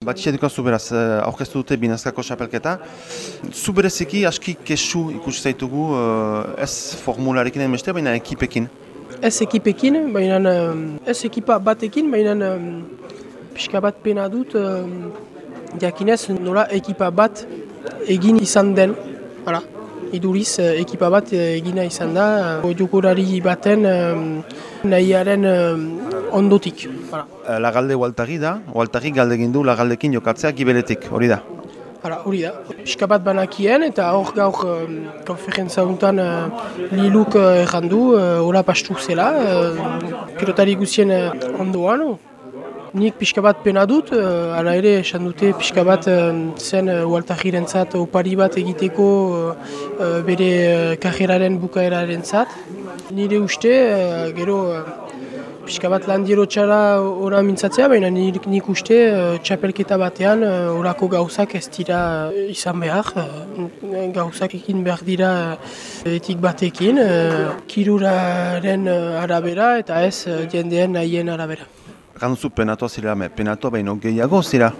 Batxia dukazu beraz, eh, aurkeztu dute binazkako xapelketa. Zu bereziki aski kesu ikusi zaitugu eh, ez formularekin beste, baina ekipekin. Ez ekipekin, baina ez ekipa batekin, baina pixka bat pena dut diakinez nola ekipa bat egin izan den. Hala, iduriz ekipa bat egina izan da, jokurari baten nahiaren ondotik. Hala. Lagalde ualtagi da, ualtagi galde egin du lagaldekin jokatzea gibeletik, hori da. Hala, hori da. Pixka bat banakien eta hor gaur um, konferentza honetan uh, liluk uh, errandu, uh, hola pastu zela, uh, pilotari guzien uh, ondoan. Nik pixka bat pena dut, uh, ala ere esan dute pixka bat uh, zen uh, ualtagiren zat, opari bat egiteko bere karreraren bukaeraren zat. Nire uste, gero pixka bat landiero txara ora mintzatzea, baina nik, nik uste txapelketa batean orako gauzak ez dira izan behar. Gauzak ekin behar dira etik batekin, kiruraren arabera eta ez jendean nahien arabera. Ganduzu penatoa zira, me penatoa baino gehiago zira?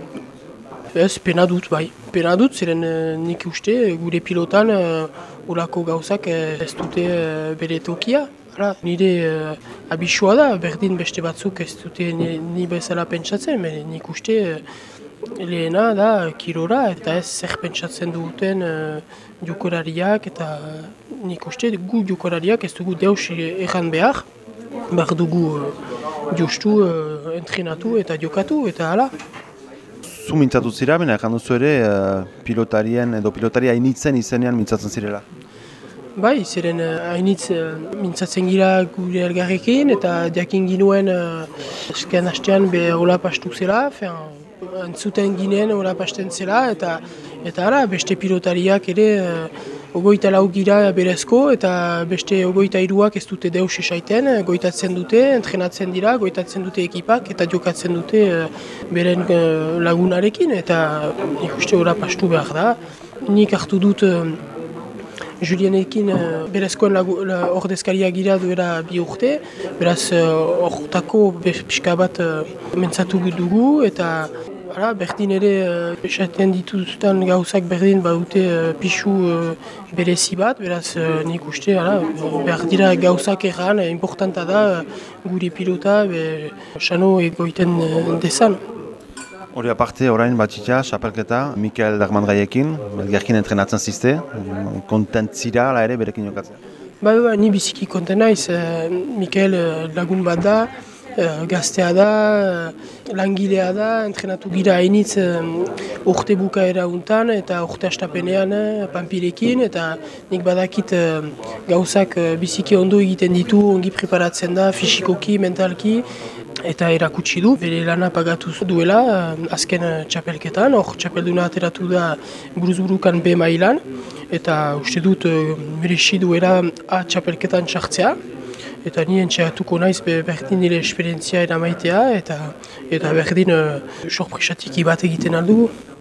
Ez, pena dut, bai. Pena dut, ziren nik uste, gure pilotan uh, orako gauzak ez dute uh, bere tokia. Hala, nire uh, abisua da, berdin beste batzuk ez dute ni, ni bezala pentsatzen, men nik uste uh, lehena da kirora eta ez zer pentsatzen duten uh, jokorariak eta nik uste gu jokorariak ez dugu deus erran behar, behar dugu uh, justu uh, entrenatu eta jokatu eta hala. Zu mintzatu zira, baina erran duzu ere uh, pilotarien edo pilotaria initzen izenean mintzatzen zirela? Bai, ziren hainitz uh, mintzatzen gira gure elgarrekin eta diakin ginuen uh, eskean hastean be hola pastu zela, antzuten ginen hola pasten zela eta eta ara, beste pilotariak ere uh, ogoita lau gira berezko eta beste ogoita iruak ez dute deus esaiten, goitatzen dute, entrenatzen dira, goitatzen dute ekipak eta jokatzen dute uh, beren uh, lagunarekin eta ikuste hola pastu behar da. Nik hartu dut Julienekin uh, berezkoen ordezkaria gira duela bi urte, beraz horretako uh, pixka bat mentzatu dugu eta Hala, berdin ere, uh, esaten dituzten gauzak berdin badute uh, pixu uh, berezi bat, beraz uh, nik uste, hala, berdira gauzak erran, importanta da uh, gure pilota, be, xano egoiten uh, dezan. Hori aparte, orain batxitea, xapelketa, Mikael Darmandraiekin, belgerkin entrenatzen zizte, kontent zira, ala ere, berekin jokatzea. Ba, ba, ni biziki konten naiz, eh, Mikael eh, lagun bat da, eh, gaztea da, eh, langilea da, entrenatu gira hainitz eh, urte bukaera untan, eta urte astapenean eh, pampirekin, eta nik badakit eh, gauzak eh, biziki ondo egiten ditu, ongi preparatzen da, fisikoki, mentalki, eta erakutsi du, bere lana pagatu duela eh, azken eh, txapelketan, hor txapelduna ateratu da buruzburukan B mailan, eta uste dut eh, merexi duela A txapelketan txartzea, eta nien txatuko naiz be, berdin nire esperientzia eramaitea, eta, eta berdin uh, sorpresatiki bat egiten aldugu.